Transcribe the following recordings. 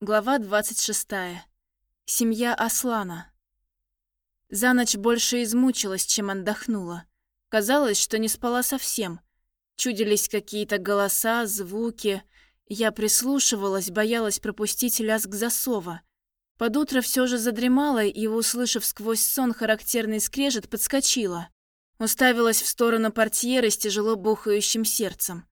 Глава 26. Семья Аслана. За ночь больше измучилась, чем отдохнула. Казалось, что не спала совсем. Чудились какие-то голоса, звуки. Я прислушивалась, боялась пропустить лязг засова. Под утро все же задремала и, услышав сквозь сон характерный скрежет, подскочила. Уставилась в сторону портьеры с тяжело бухающим сердцем.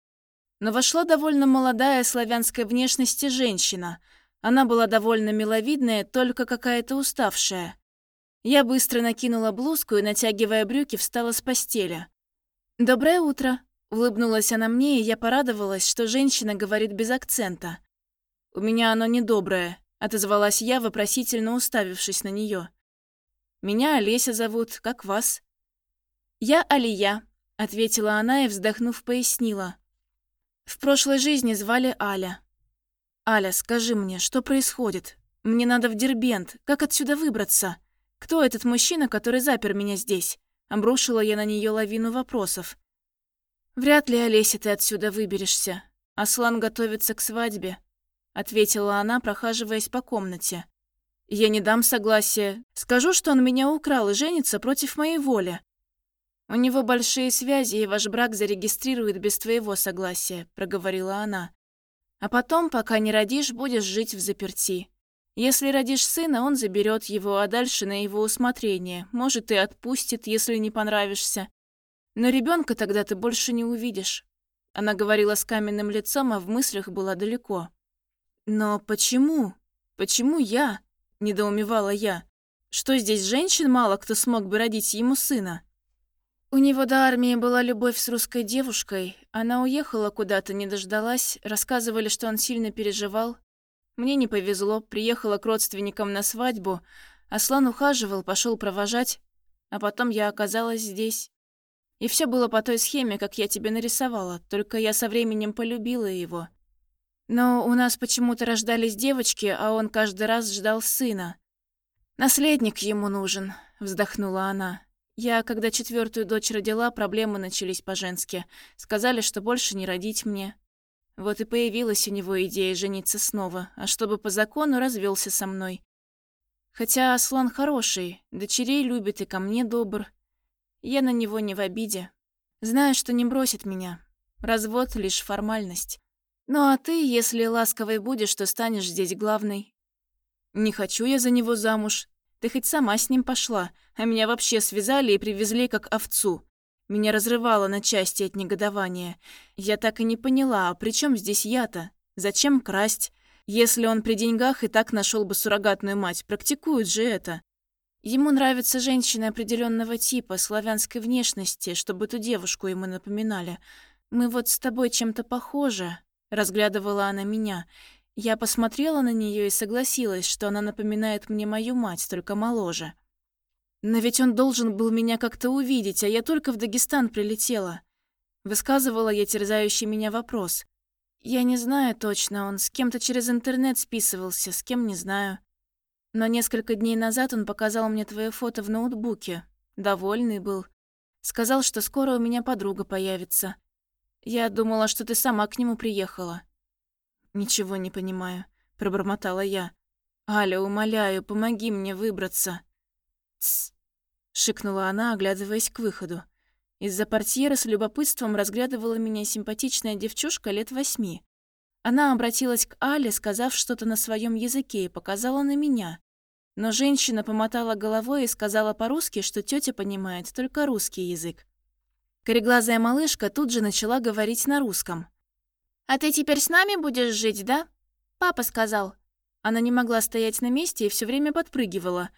Но вошла довольно молодая славянской внешности женщина — она была довольно миловидная, только какая-то уставшая. Я быстро накинула блузку и, натягивая брюки, встала с постели. «Доброе утро», — улыбнулась она мне, и я порадовалась, что женщина говорит без акцента. «У меня оно недоброе», — отозвалась я, вопросительно уставившись на нее. «Меня Олеся зовут, как вас?» «Я Алия», — ответила она и, вздохнув, пояснила. «В прошлой жизни звали Аля. «Аля, скажи мне, что происходит? Мне надо в Дербент. Как отсюда выбраться? Кто этот мужчина, который запер меня здесь?» Обрушила я на нее лавину вопросов. «Вряд ли, Олеся, ты отсюда выберешься. Аслан готовится к свадьбе», — ответила она, прохаживаясь по комнате. «Я не дам согласия. Скажу, что он меня украл и женится против моей воли. У него большие связи, и ваш брак зарегистрирует без твоего согласия», — проговорила она. А потом, пока не родишь, будешь жить в заперти. Если родишь сына, он заберет его, а дальше на его усмотрение. Может, и отпустит, если не понравишься. Но ребенка тогда ты больше не увидишь. Она говорила с каменным лицом, а в мыслях была далеко. «Но почему? Почему я?» – недоумевала я. «Что здесь женщин мало кто смог бы родить ему сына?» У него до армии была любовь с русской девушкой. Она уехала куда-то, не дождалась. Рассказывали, что он сильно переживал. Мне не повезло, приехала к родственникам на свадьбу. Аслан ухаживал, пошел провожать. А потом я оказалась здесь. И все было по той схеме, как я тебе нарисовала, только я со временем полюбила его. Но у нас почему-то рождались девочки, а он каждый раз ждал сына. «Наследник ему нужен», — вздохнула она. Я, когда четвертую дочь родила, проблемы начались по-женски. Сказали, что больше не родить мне. Вот и появилась у него идея жениться снова, а чтобы по закону развелся со мной. Хотя Аслан хороший, дочерей любит и ко мне добр. Я на него не в обиде. Знаю, что не бросит меня. Развод — лишь формальность. Ну а ты, если ласковой будешь, то станешь здесь главной. Не хочу я за него замуж, ты хоть сама с ним пошла, а меня вообще связали и привезли как овцу. Меня разрывало на части от негодования. Я так и не поняла, а при чем здесь я-то? Зачем красть? Если он при деньгах и так нашел бы суррогатную мать, практикуют же это. Ему нравятся женщины определенного типа, славянской внешности, чтобы ту девушку ему напоминали. Мы вот с тобой чем-то похожи, разглядывала она меня. Я посмотрела на нее и согласилась, что она напоминает мне мою мать, только моложе. Но ведь он должен был меня как-то увидеть, а я только в Дагестан прилетела. Высказывала я терзающий меня вопрос. Я не знаю точно, он с кем-то через интернет списывался, с кем не знаю. Но несколько дней назад он показал мне твое фото в ноутбуке. Довольный был. Сказал, что скоро у меня подруга появится. Я думала, что ты сама к нему приехала. «Ничего не понимаю», — пробормотала я. «Аля, умоляю, помоги мне выбраться». «Тсс», — шикнула она, оглядываясь к выходу. Из-за портьеры с любопытством разглядывала меня симпатичная девчушка лет восьми. Она обратилась к Але, сказав что-то на своем языке, и показала на меня. Но женщина помотала головой и сказала по-русски, что тетя понимает только русский язык. Кореглазая малышка тут же начала говорить на русском. «А ты теперь с нами будешь жить, да?» «Папа сказал». Она не могла стоять на месте и все время подпрыгивала.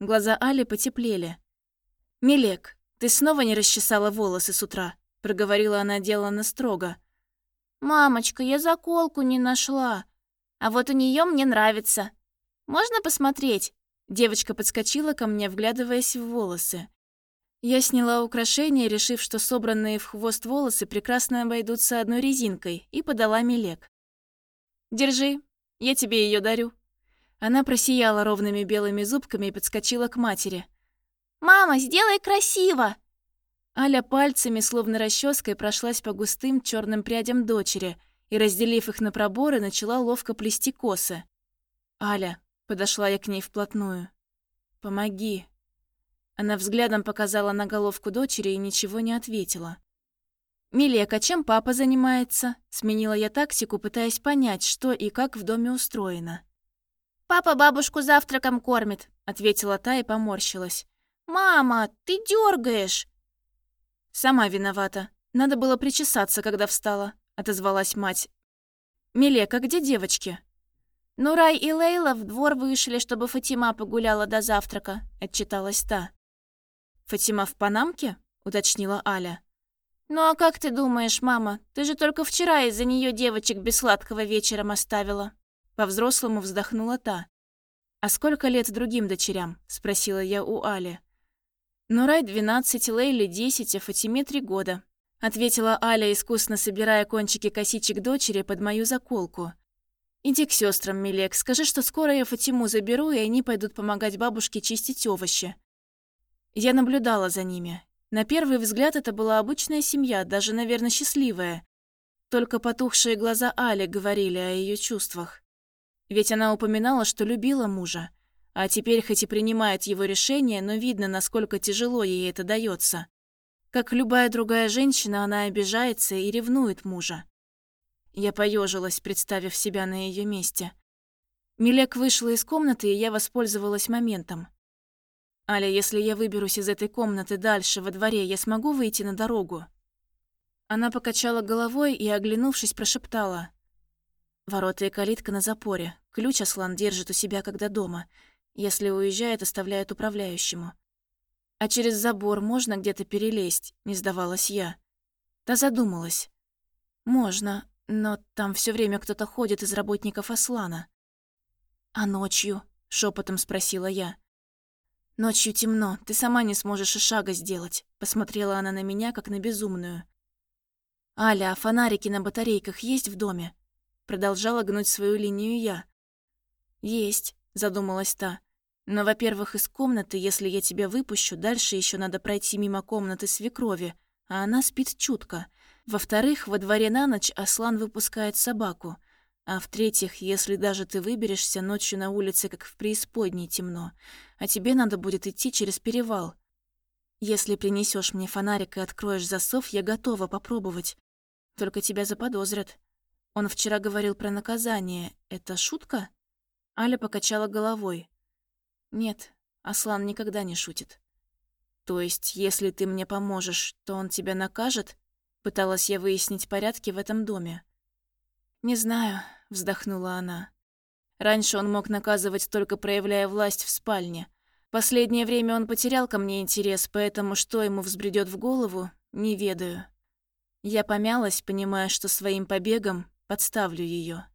Глаза Али потеплели. «Милек, ты снова не расчесала волосы с утра?» проговорила она деланно строго. «Мамочка, я заколку не нашла. А вот у нее мне нравится. Можно посмотреть?» Девочка подскочила ко мне, вглядываясь в волосы. Я сняла украшение, решив, что собранные в хвост волосы прекрасно обойдутся одной резинкой, и подала Милек. «Держи, я тебе ее дарю». Она просияла ровными белыми зубками и подскочила к матери. «Мама, сделай красиво!» Аля пальцами, словно расческой, прошлась по густым черным прядям дочери и, разделив их на проборы, начала ловко плести косы. «Аля», — подошла я к ней вплотную, — «помоги». Она взглядом показала на головку дочери и ничего не ответила. «Милека, чем папа занимается?» Сменила я тактику, пытаясь понять, что и как в доме устроено. «Папа бабушку завтраком кормит», — ответила та и поморщилась. «Мама, ты дергаешь!» «Сама виновата. Надо было причесаться, когда встала», — отозвалась мать. «Милека, где девочки?» «Нурай и Лейла в двор вышли, чтобы Фатима погуляла до завтрака», — отчиталась та. «Фатима в Панамке?» — уточнила Аля. «Ну а как ты думаешь, мама? Ты же только вчера из-за нее девочек без сладкого вечером оставила». По-взрослому вздохнула та. «А сколько лет другим дочерям?» — спросила я у Али. «Нурай 12, Лейли 10, а Фатиме 3 года», — ответила Аля, искусно собирая кончики косичек дочери под мою заколку. «Иди к сестрам, Милек, скажи, что скоро я Фатиму заберу, и они пойдут помогать бабушке чистить овощи». Я наблюдала за ними. На первый взгляд это была обычная семья, даже, наверное, счастливая. Только потухшие глаза Али говорили о ее чувствах. Ведь она упоминала, что любила мужа. А теперь хоть и принимает его решение, но видно, насколько тяжело ей это дается. Как любая другая женщина, она обижается и ревнует мужа. Я поежилась, представив себя на ее месте. Милек вышла из комнаты, и я воспользовалась моментом. «Аля, если я выберусь из этой комнаты дальше, во дворе, я смогу выйти на дорогу?» Она покачала головой и, оглянувшись, прошептала. «Ворота и калитка на запоре. Ключ Аслан держит у себя, когда дома. Если уезжает, оставляет управляющему. А через забор можно где-то перелезть?» – не сдавалась я. Та задумалась. «Можно, но там все время кто-то ходит из работников Аслана». «А ночью?» – шепотом спросила я. «Ночью темно, ты сама не сможешь и шага сделать», — посмотрела она на меня, как на безумную. «Аля, а фонарики на батарейках есть в доме?» Продолжала гнуть свою линию я. «Есть», — задумалась та. «Но, во-первых, из комнаты, если я тебя выпущу, дальше еще надо пройти мимо комнаты свекрови, а она спит чутко. Во-вторых, во дворе на ночь Аслан выпускает собаку. А в-третьих, если даже ты выберешься ночью на улице, как в преисподней темно, а тебе надо будет идти через перевал. Если принесешь мне фонарик и откроешь засов, я готова попробовать. Только тебя заподозрят. Он вчера говорил про наказание. Это шутка? Аля покачала головой. Нет, Аслан никогда не шутит. То есть, если ты мне поможешь, то он тебя накажет? Пыталась я выяснить порядки в этом доме. «Не знаю», — вздохнула она. «Раньше он мог наказывать, только проявляя власть в спальне. Последнее время он потерял ко мне интерес, поэтому что ему взбредет в голову, не ведаю». Я помялась, понимая, что своим побегом подставлю ее.